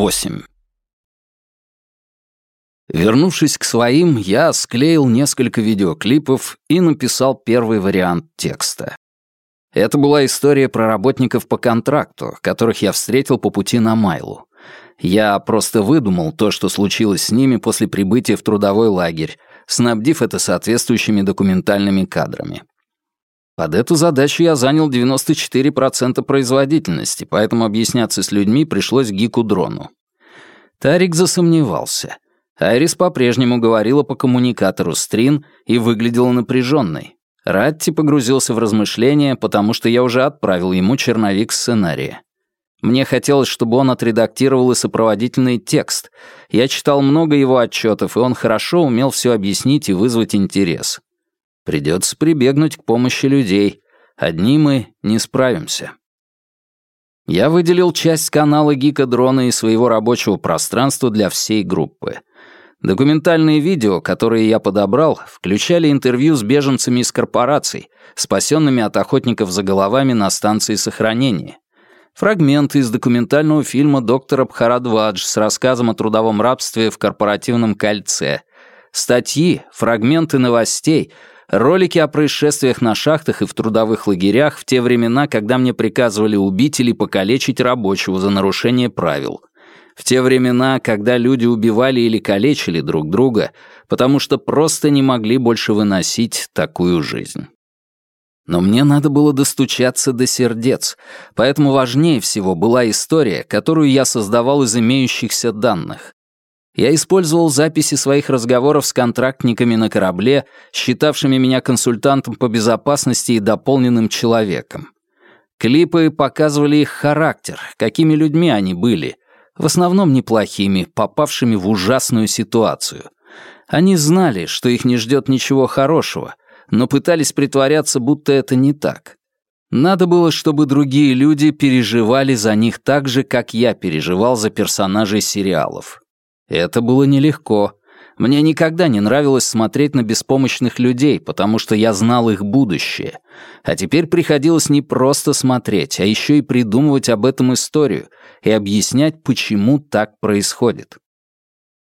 8. Вернувшись к своим, я склеил несколько видеоклипов и написал первый вариант текста. Это была история про работников по контракту, которых я встретил по пути на Майлу. Я просто выдумал то, что случилось с ними после прибытия в трудовой лагерь, снабдив это соответствующими документальными кадрами. Под эту задачу я занял 94% производительности, поэтому объясняться с людьми пришлось Гику-дрону. Тарик засомневался. Айрис по-прежнему говорила по коммуникатору Стрин и выглядела напряженной. Ратти погрузился в размышления, потому что я уже отправил ему черновик сценария. Мне хотелось, чтобы он отредактировал и сопроводительный текст. Я читал много его отчетов, и он хорошо умел все объяснить и вызвать интерес. Придется прибегнуть к помощи людей. Одни мы не справимся. Я выделил часть канала Гика Дрона и своего рабочего пространства для всей группы. Документальные видео, которые я подобрал, включали интервью с беженцами из корпораций, спасенными от охотников за головами на станции сохранения. Фрагменты из документального фильма доктора Бхарадвадж с рассказом о трудовом рабстве в корпоративном кольце. Статьи, фрагменты новостей, ролики о происшествиях на шахтах и в трудовых лагерях в те времена, когда мне приказывали убить или покалечить рабочего за нарушение правил — в те времена, когда люди убивали или калечили друг друга, потому что просто не могли больше выносить такую жизнь. Но мне надо было достучаться до сердец, поэтому важнее всего была история, которую я создавал из имеющихся данных. Я использовал записи своих разговоров с контрактниками на корабле, считавшими меня консультантом по безопасности и дополненным человеком. Клипы показывали их характер, какими людьми они были, в основном неплохими, попавшими в ужасную ситуацию. Они знали, что их не ждет ничего хорошего, но пытались притворяться, будто это не так. Надо было, чтобы другие люди переживали за них так же, как я переживал за персонажей сериалов. Это было нелегко. Мне никогда не нравилось смотреть на беспомощных людей, потому что я знал их будущее. А теперь приходилось не просто смотреть, а еще и придумывать об этом историю и объяснять, почему так происходит.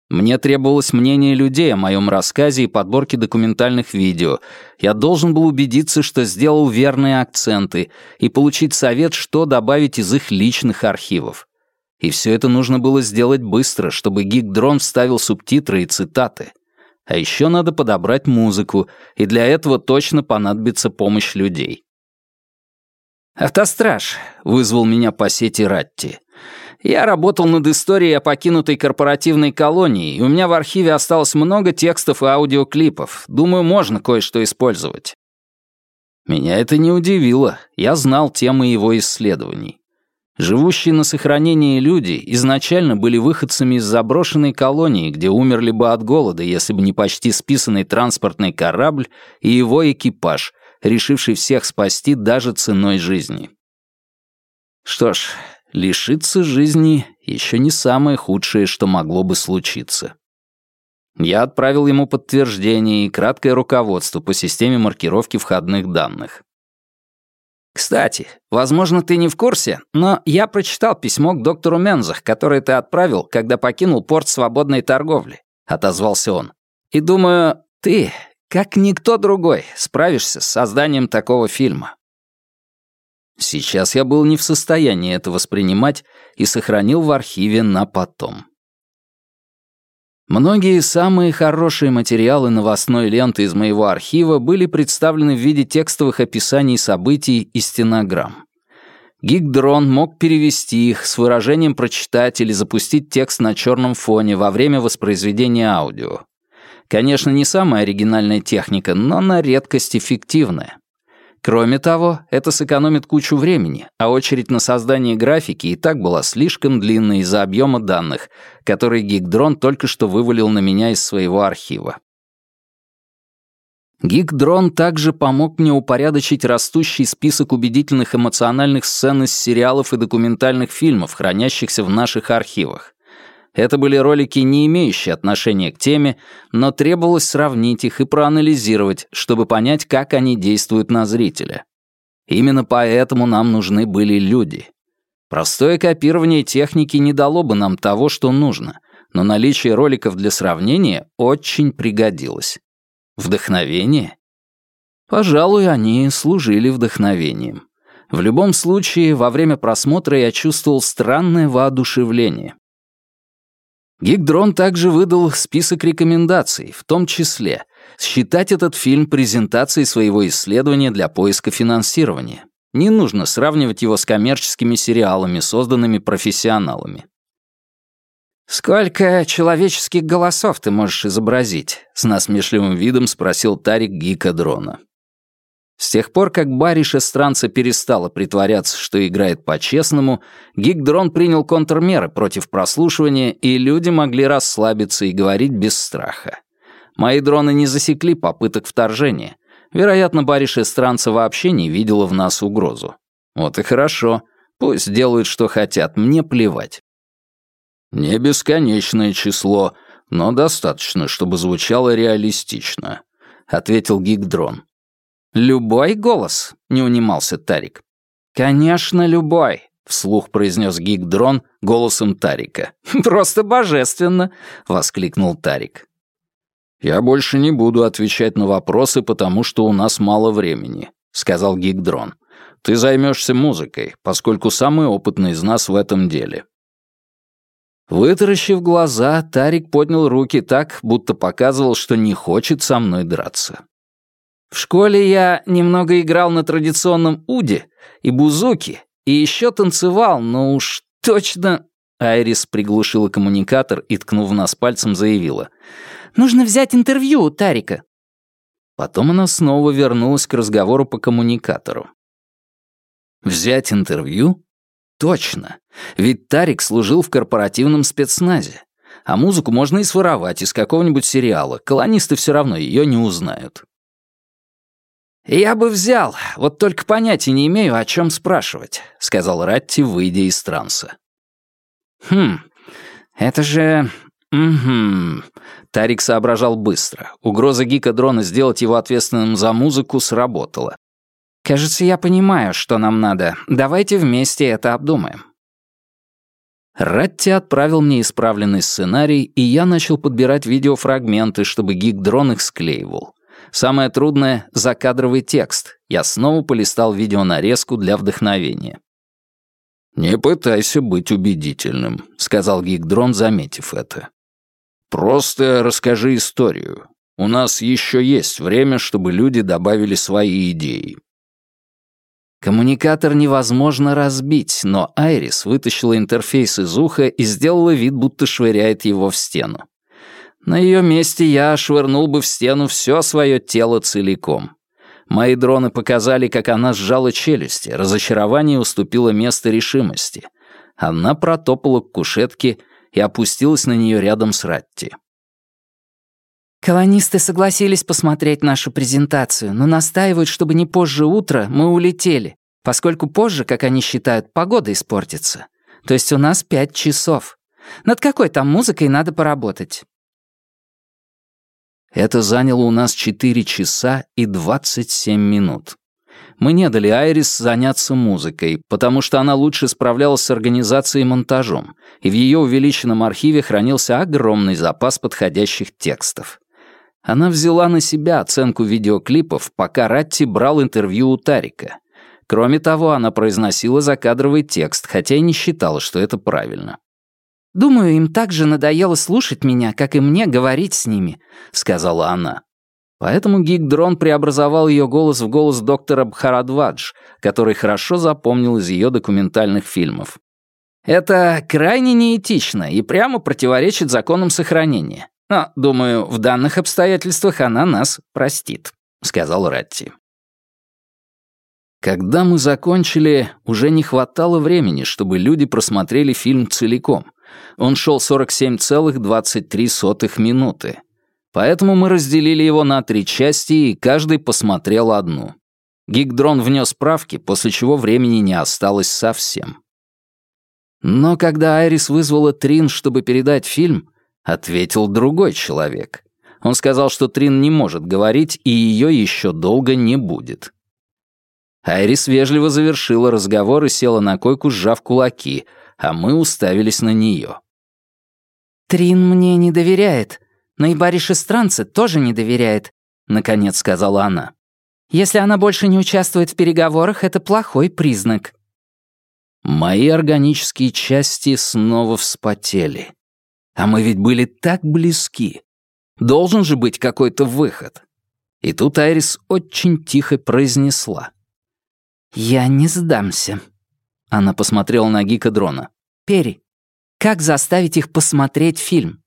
Мне требовалось мнение людей о моем рассказе и подборке документальных видео. Я должен был убедиться, что сделал верные акценты, и получить совет, что добавить из их личных архивов. И все это нужно было сделать быстро, чтобы Гик-дрон вставил субтитры и цитаты. А еще надо подобрать музыку, и для этого точно понадобится помощь людей. «Автостраж», — вызвал меня по сети Ратти. «Я работал над историей о покинутой корпоративной колонии, и у меня в архиве осталось много текстов и аудиоклипов. Думаю, можно кое-что использовать». Меня это не удивило. Я знал темы его исследований. Живущие на сохранении люди изначально были выходцами из заброшенной колонии, где умерли бы от голода, если бы не почти списанный транспортный корабль и его экипаж, решивший всех спасти даже ценой жизни. Что ж, лишиться жизни еще не самое худшее, что могло бы случиться. Я отправил ему подтверждение и краткое руководство по системе маркировки входных данных. «Кстати, возможно, ты не в курсе, но я прочитал письмо к доктору Мензах, которое ты отправил, когда покинул порт свободной торговли», — отозвался он. «И думаю, ты, как никто другой, справишься с созданием такого фильма». Сейчас я был не в состоянии это воспринимать и сохранил в архиве на потом. Многие самые хорошие материалы новостной ленты из моего архива были представлены в виде текстовых описаний событий и стенограмм. Гигдрон мог перевести их с выражением прочитать или запустить текст на черном фоне во время воспроизведения аудио. Конечно, не самая оригинальная техника, но на редкость эффективная. Кроме того, это сэкономит кучу времени, а очередь на создание графики и так была слишком длинной из-за объема данных, которые Гигдрон только что вывалил на меня из своего архива. Гигдрон также помог мне упорядочить растущий список убедительных эмоциональных сцен из сериалов и документальных фильмов, хранящихся в наших архивах. Это были ролики, не имеющие отношения к теме, но требовалось сравнить их и проанализировать, чтобы понять, как они действуют на зрителя. Именно поэтому нам нужны были люди. Простое копирование техники не дало бы нам того, что нужно, но наличие роликов для сравнения очень пригодилось. Вдохновение? Пожалуй, они служили вдохновением. В любом случае, во время просмотра я чувствовал странное воодушевление. Гигдрон также выдал список рекомендаций, в том числе считать этот фильм презентацией своего исследования для поиска финансирования. Не нужно сравнивать его с коммерческими сериалами, созданными профессионалами. «Сколько человеческих голосов ты можешь изобразить?» — с насмешливым видом спросил Тарик Гика Дрона. С тех пор, как Бариша Странца перестала притворяться, что играет по-честному, Гигдрон принял контрмеры против прослушивания, и люди могли расслабиться и говорить без страха. Мои дроны не засекли попыток вторжения. Вероятно, Бариша Странца вообще не видела в нас угрозу. Вот и хорошо. Пусть делают, что хотят, мне плевать. Не бесконечное число, но достаточно, чтобы звучало реалистично, ответил Гигдрон. «Любой голос?» — не унимался Тарик. «Конечно, любой», — вслух произнес гик-дрон голосом Тарика. «Просто божественно!» — воскликнул Тарик. «Я больше не буду отвечать на вопросы, потому что у нас мало времени», — сказал гик-дрон. «Ты займешься музыкой, поскольку самый опытный из нас в этом деле». Вытаращив глаза, Тарик поднял руки так, будто показывал, что не хочет со мной драться. В школе я немного играл на традиционном уде и бузуки, и еще танцевал, но уж точно...» Айрис приглушила коммуникатор и, ткнув нас пальцем, заявила. «Нужно взять интервью у Тарика». Потом она снова вернулась к разговору по коммуникатору. «Взять интервью? Точно. Ведь Тарик служил в корпоративном спецназе. А музыку можно и своровать из какого-нибудь сериала. Колонисты все равно ее не узнают. «Я бы взял, вот только понятия не имею, о чем спрашивать», — сказал Ратти, выйдя из транса. «Хм, это же... Угу...» Тарик соображал быстро. Угроза гика дрона сделать его ответственным за музыку сработала. «Кажется, я понимаю, что нам надо. Давайте вместе это обдумаем». Ратти отправил мне исправленный сценарий, и я начал подбирать видеофрагменты, чтобы гик-дрон их склеивал. Самое трудное — закадровый текст. Я снова полистал видеонарезку для вдохновения. «Не пытайся быть убедительным», — сказал Гигдрон, заметив это. «Просто расскажи историю. У нас еще есть время, чтобы люди добавили свои идеи». Коммуникатор невозможно разбить, но Айрис вытащила интерфейс из уха и сделала вид, будто швыряет его в стену. На ее месте я швырнул бы в стену все свое тело целиком. Мои дроны показали, как она сжала челюсти, разочарование уступило место решимости. Она протопала к кушетке и опустилась на нее рядом с Ратти. «Колонисты согласились посмотреть нашу презентацию, но настаивают, чтобы не позже утра мы улетели, поскольку позже, как они считают, погода испортится. То есть у нас пять часов. Над какой там музыкой надо поработать? Это заняло у нас 4 часа и 27 минут. Мы не дали Айрис заняться музыкой, потому что она лучше справлялась с организацией и монтажом, и в ее увеличенном архиве хранился огромный запас подходящих текстов. Она взяла на себя оценку видеоклипов, пока Ратти брал интервью у Тарика. Кроме того, она произносила закадровый текст, хотя и не считала, что это правильно. Думаю, им так же надоело слушать меня, как и мне говорить с ними», — сказала она. Поэтому Гигдрон преобразовал ее голос в голос доктора Бхарадвадж, который хорошо запомнил из ее документальных фильмов. «Это крайне неэтично и прямо противоречит законам сохранения. Но, думаю, в данных обстоятельствах она нас простит», — сказал Ратти. Когда мы закончили, уже не хватало времени, чтобы люди просмотрели фильм целиком — он шел 47,23 минуты. Поэтому мы разделили его на три части, и каждый посмотрел одну. Гигдрон внес правки, после чего времени не осталось совсем. Но когда Айрис вызвала Трин, чтобы передать фильм, ответил другой человек. Он сказал, что Трин не может говорить, и ее еще долго не будет. Айрис вежливо завершила разговор и села на койку, сжав кулаки, а мы уставились на нее. «Трин мне не доверяет, но и Бариш Странце тоже не доверяет», — наконец сказала она. «Если она больше не участвует в переговорах, это плохой признак». Мои органические части снова вспотели. А мы ведь были так близки. Должен же быть какой-то выход. И тут Айрис очень тихо произнесла. «Я не сдамся». Она посмотрела на Гика Дрона. «Перри, как заставить их посмотреть фильм?»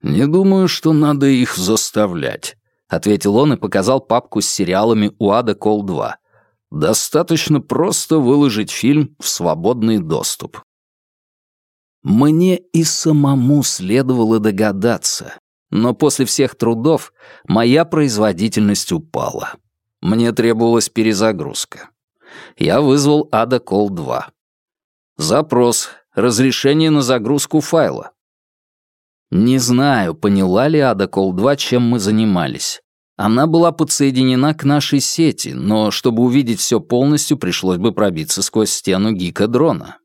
«Не думаю, что надо их заставлять», — ответил он и показал папку с сериалами «Уада Кол 2». «Достаточно просто выложить фильм в свободный доступ». Мне и самому следовало догадаться, но после всех трудов моя производительность упала. Мне требовалась перезагрузка. Я вызвал Ада Кол 2. Запрос. Разрешение на загрузку файла. Не знаю, поняла ли Ада Кол 2, чем мы занимались. Она была подсоединена к нашей сети, но чтобы увидеть все полностью, пришлось бы пробиться сквозь стену гика дрона.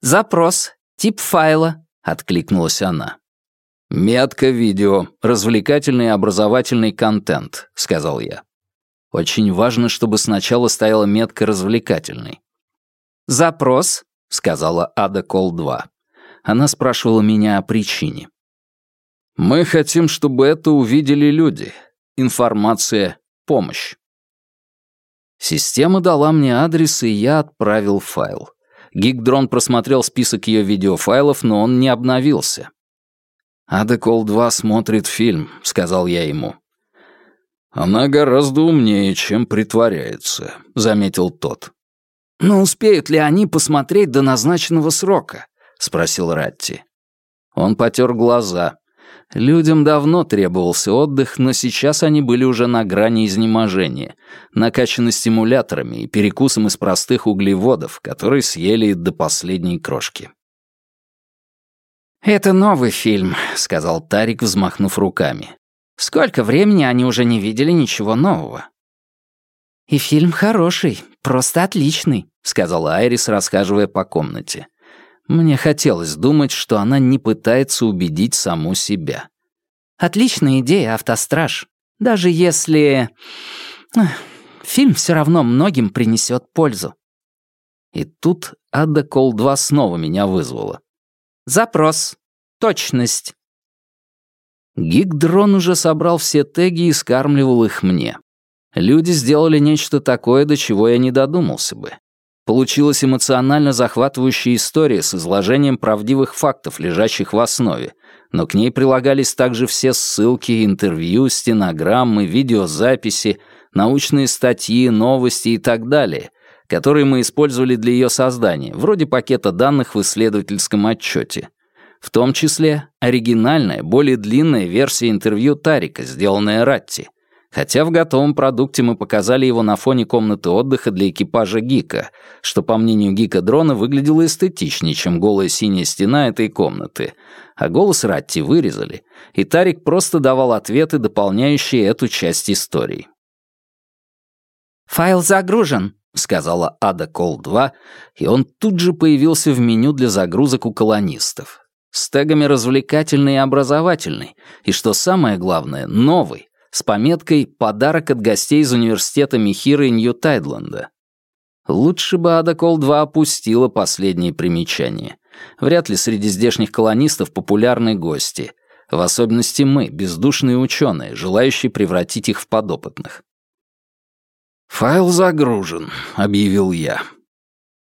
«Запрос. Тип файла», — откликнулась она. «Метка видео. Развлекательный и образовательный контент», — сказал я. Очень важно, чтобы сначала стояла метка «развлекательный». «Запрос», — сказала Ада Кол 2. Она спрашивала меня о причине. «Мы хотим, чтобы это увидели люди. Информация, помощь». Система дала мне адрес, и я отправил файл. Гигдрон просмотрел список ее видеофайлов, но он не обновился. «Адекол 2 смотрит фильм», — сказал я ему. «Она гораздо умнее, чем притворяется», — заметил тот. «Но успеют ли они посмотреть до назначенного срока?» — спросил Ратти. Он потер глаза. Людям давно требовался отдых, но сейчас они были уже на грани изнеможения, накачаны стимуляторами и перекусом из простых углеводов, которые съели до последней крошки. «Это новый фильм», — сказал Тарик, взмахнув руками. «Сколько времени они уже не видели ничего нового?» «И фильм хороший, просто отличный», — сказала Айрис, расхаживая по комнате. Мне хотелось думать, что она не пытается убедить саму себя. Отличная идея, автостраж. Даже если... Фильм все равно многим принесет пользу. И тут Ада Кол 2 снова меня вызвала. Запрос. Точность. Гиг-дрон уже собрал все теги и скармливал их мне. Люди сделали нечто такое, до чего я не додумался бы. Получилась эмоционально захватывающая история с изложением правдивых фактов, лежащих в основе, но к ней прилагались также все ссылки, интервью, стенограммы, видеозаписи, научные статьи, новости и так далее, которые мы использовали для ее создания, вроде пакета данных в исследовательском отчете. В том числе оригинальная, более длинная версия интервью Тарика, сделанная Ратти — Хотя в готовом продукте мы показали его на фоне комнаты отдыха для экипажа Гика, что, по мнению Гика-дрона, выглядело эстетичнее, чем голая синяя стена этой комнаты. А голос Ратти вырезали, и Тарик просто давал ответы, дополняющие эту часть истории. «Файл загружен», — сказала Ада Кол 2, и он тут же появился в меню для загрузок у колонистов. С тегами развлекательный и образовательный, и, что самое главное, новый, с пометкой «Подарок от гостей из университета Михира и Нью-Тайдленда». Лучше бы Ада Кол-2 опустила последнее примечание. Вряд ли среди здешних колонистов популярны гости. В особенности мы, бездушные ученые, желающие превратить их в подопытных. «Файл загружен», — объявил я.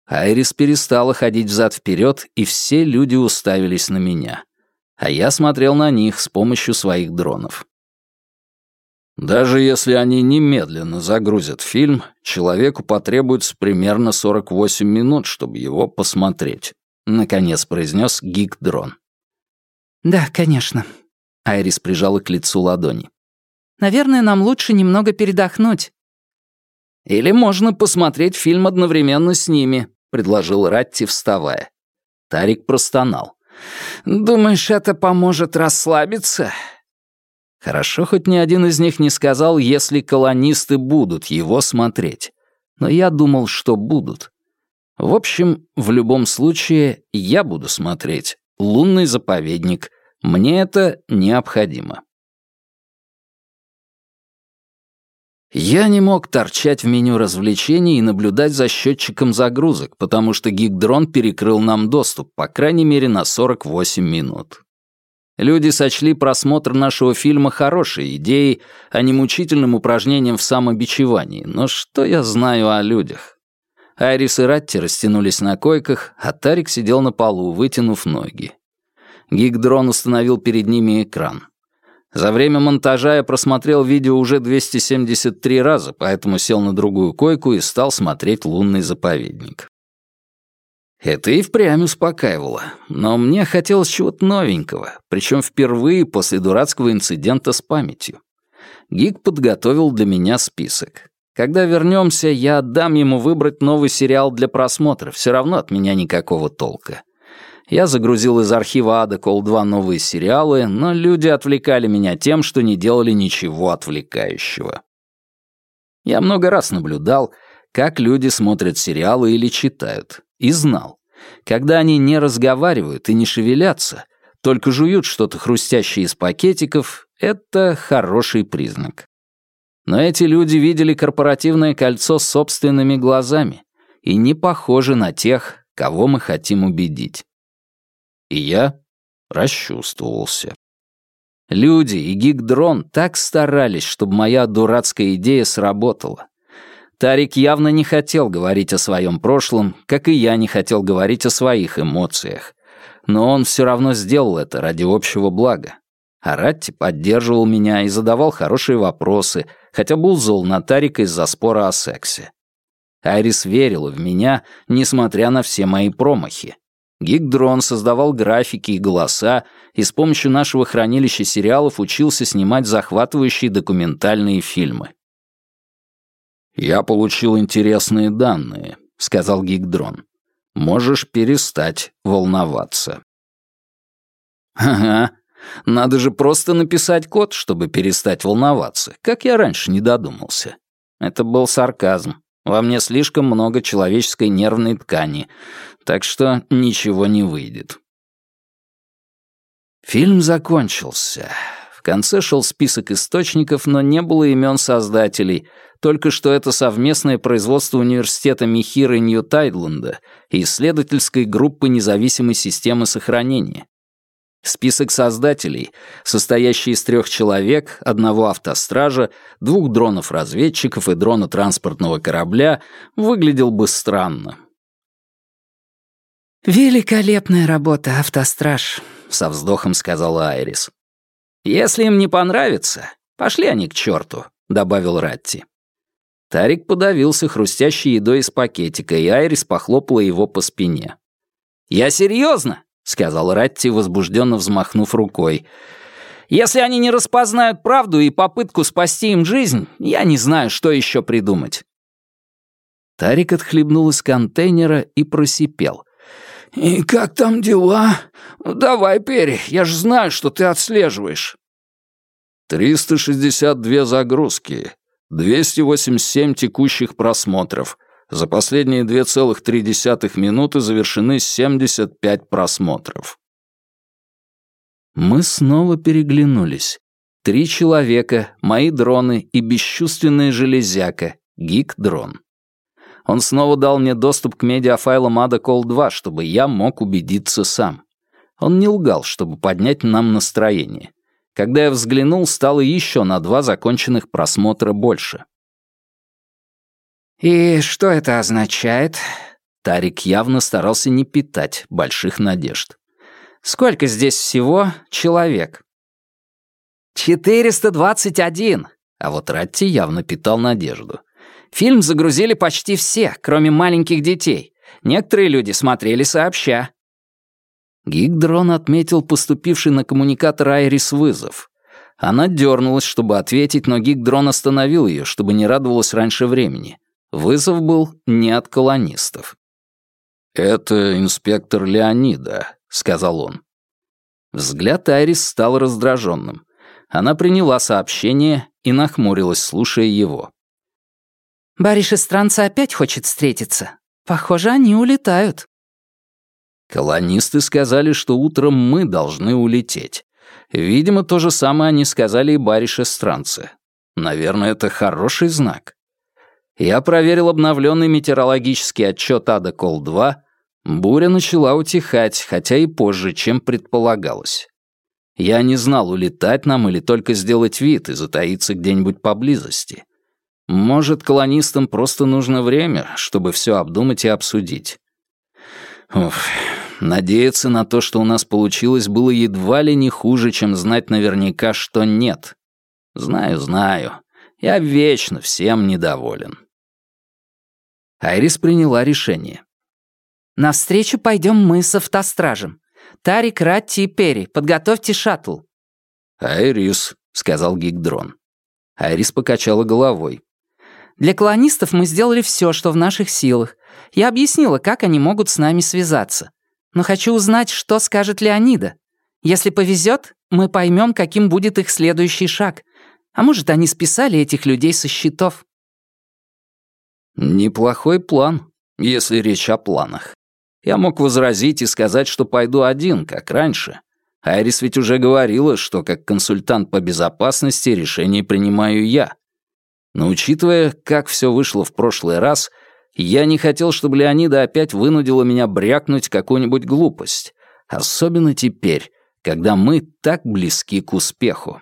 Айрис перестала ходить взад-вперед, и все люди уставились на меня. А я смотрел на них с помощью своих дронов. Даже если они немедленно загрузят фильм, человеку потребуется примерно 48 минут, чтобы его посмотреть», — наконец произнес Гик-дрон. «Да, конечно», — Айрис прижала к лицу ладони. «Наверное, нам лучше немного передохнуть». «Или можно посмотреть фильм одновременно с ними», — предложил Ратти, вставая. Тарик простонал. «Думаешь, это поможет расслабиться?» Хорошо, хоть ни один из них не сказал, если колонисты будут его смотреть. Но я думал, что будут. В общем, в любом случае, я буду смотреть. Лунный заповедник. Мне это необходимо. Я не мог торчать в меню развлечений и наблюдать за счетчиком загрузок, потому что гигдрон перекрыл нам доступ, по крайней мере, на 48 минут. Люди сочли просмотр нашего фильма хорошей идеей, а не мучительным упражнением в самобичевании. Но что я знаю о людях? Айрис и Ратти растянулись на койках, а Тарик сидел на полу, вытянув ноги. Гигдрон установил перед ними экран. За время монтажа я просмотрел видео уже 273 раза, поэтому сел на другую койку и стал смотреть «Лунный заповедник». Это и впрямь успокаивало, но мне хотелось чего-то новенького, причем впервые после дурацкого инцидента с памятью. Гик подготовил для меня список. Когда вернемся, я отдам ему выбрать новый сериал для просмотра, все равно от меня никакого толка. Я загрузил из архива Ада Кол 2 новые сериалы, но люди отвлекали меня тем, что не делали ничего отвлекающего. Я много раз наблюдал, как люди смотрят сериалы или читают, и знал, когда они не разговаривают и не шевелятся, только жуют что-то хрустящее из пакетиков, это хороший признак. Но эти люди видели корпоративное кольцо собственными глазами и не похожи на тех, кого мы хотим убедить. И я расчувствовался. Люди и Гигдрон так старались, чтобы моя дурацкая идея сработала. Тарик явно не хотел говорить о своем прошлом, как и я не хотел говорить о своих эмоциях. Но он все равно сделал это ради общего блага. А Ратти поддерживал меня и задавал хорошие вопросы, хотя был зол на Тарика из-за спора о сексе. Айрис верила в меня, несмотря на все мои промахи. Гигдрон создавал графики и голоса, и с помощью нашего хранилища сериалов учился снимать захватывающие документальные фильмы. «Я получил интересные данные», — сказал Гигдрон. «Можешь перестать волноваться». «Ага, надо же просто написать код, чтобы перестать волноваться, как я раньше не додумался». Это был сарказм. Во мне слишком много человеческой нервной ткани, так что ничего не выйдет. Фильм закончился. В конце шел список источников, но не было имен создателей, только что это совместное производство университета Михира Нью-Тайдленда и исследовательской группы независимой системы сохранения. Список создателей, состоящий из трех человек, одного автостража, двух дронов-разведчиков и дрона транспортного корабля, выглядел бы странно. «Великолепная работа, автостраж», — со вздохом сказала Айрис. «Если им не понравится, пошли они к черту», — добавил Ратти. Тарик подавился хрустящей едой из пакетика, и Айрис похлопала его по спине. «Я серьезно», — сказал Ратти, возбужденно взмахнув рукой. «Если они не распознают правду и попытку спасти им жизнь, я не знаю, что еще придумать». Тарик отхлебнул из контейнера и просипел. «И как там дела? Давай, Перри, я же знаю, что ты отслеживаешь». «362 загрузки, 287 текущих просмотров. За последние 2,3 минуты завершены 75 просмотров». Мы снова переглянулись. Три человека, мои дроны и бесчувственная железяка, гик-дрон. Он снова дал мне доступ к медиафайлам Ada Call 2, чтобы я мог убедиться сам. Он не лгал, чтобы поднять нам настроение. Когда я взглянул, стало еще на два законченных просмотра больше. «И что это означает?» Тарик явно старался не питать больших надежд. «Сколько здесь всего человек?» «421!» А вот Ратти явно питал надежду. Фильм загрузили почти все, кроме маленьких детей. Некоторые люди смотрели сообща. Гигдрон отметил поступивший на коммуникатор Айрис вызов. Она дернулась, чтобы ответить, но Гигдрон остановил ее, чтобы не радовалась раньше времени. Вызов был не от колонистов. «Это инспектор Леонида», — сказал он. Взгляд Айрис стал раздраженным. Она приняла сообщение и нахмурилась, слушая его. «Бариш Странца опять хочет встретиться. Похоже, они улетают». Колонисты сказали, что утром мы должны улететь. Видимо, то же самое они сказали и Бариш Странце. Наверное, это хороший знак. Я проверил обновленный метеорологический отчет Ада Кол-2. Буря начала утихать, хотя и позже, чем предполагалось. Я не знал, улетать нам или только сделать вид и затаиться где-нибудь поблизости. Может, колонистам просто нужно время, чтобы все обдумать и обсудить. Уф, надеяться на то, что у нас получилось, было едва ли не хуже, чем знать наверняка, что нет. Знаю, знаю. Я вечно всем недоволен. Айрис приняла решение. «Навстречу пойдем мы с автостражем. Тарик, Ратти и Перри, подготовьте шаттл». «Айрис», — сказал Гигдрон. Айрис покачала головой. «Для колонистов мы сделали все, что в наших силах. Я объяснила, как они могут с нами связаться. Но хочу узнать, что скажет Леонида. Если повезет, мы поймем, каким будет их следующий шаг. А может, они списали этих людей со счетов?» «Неплохой план, если речь о планах. Я мог возразить и сказать, что пойду один, как раньше. Айрис ведь уже говорила, что как консультант по безопасности решение принимаю я. Но учитывая, как все вышло в прошлый раз, я не хотел, чтобы Леонида опять вынудила меня брякнуть какую-нибудь глупость. Особенно теперь, когда мы так близки к успеху.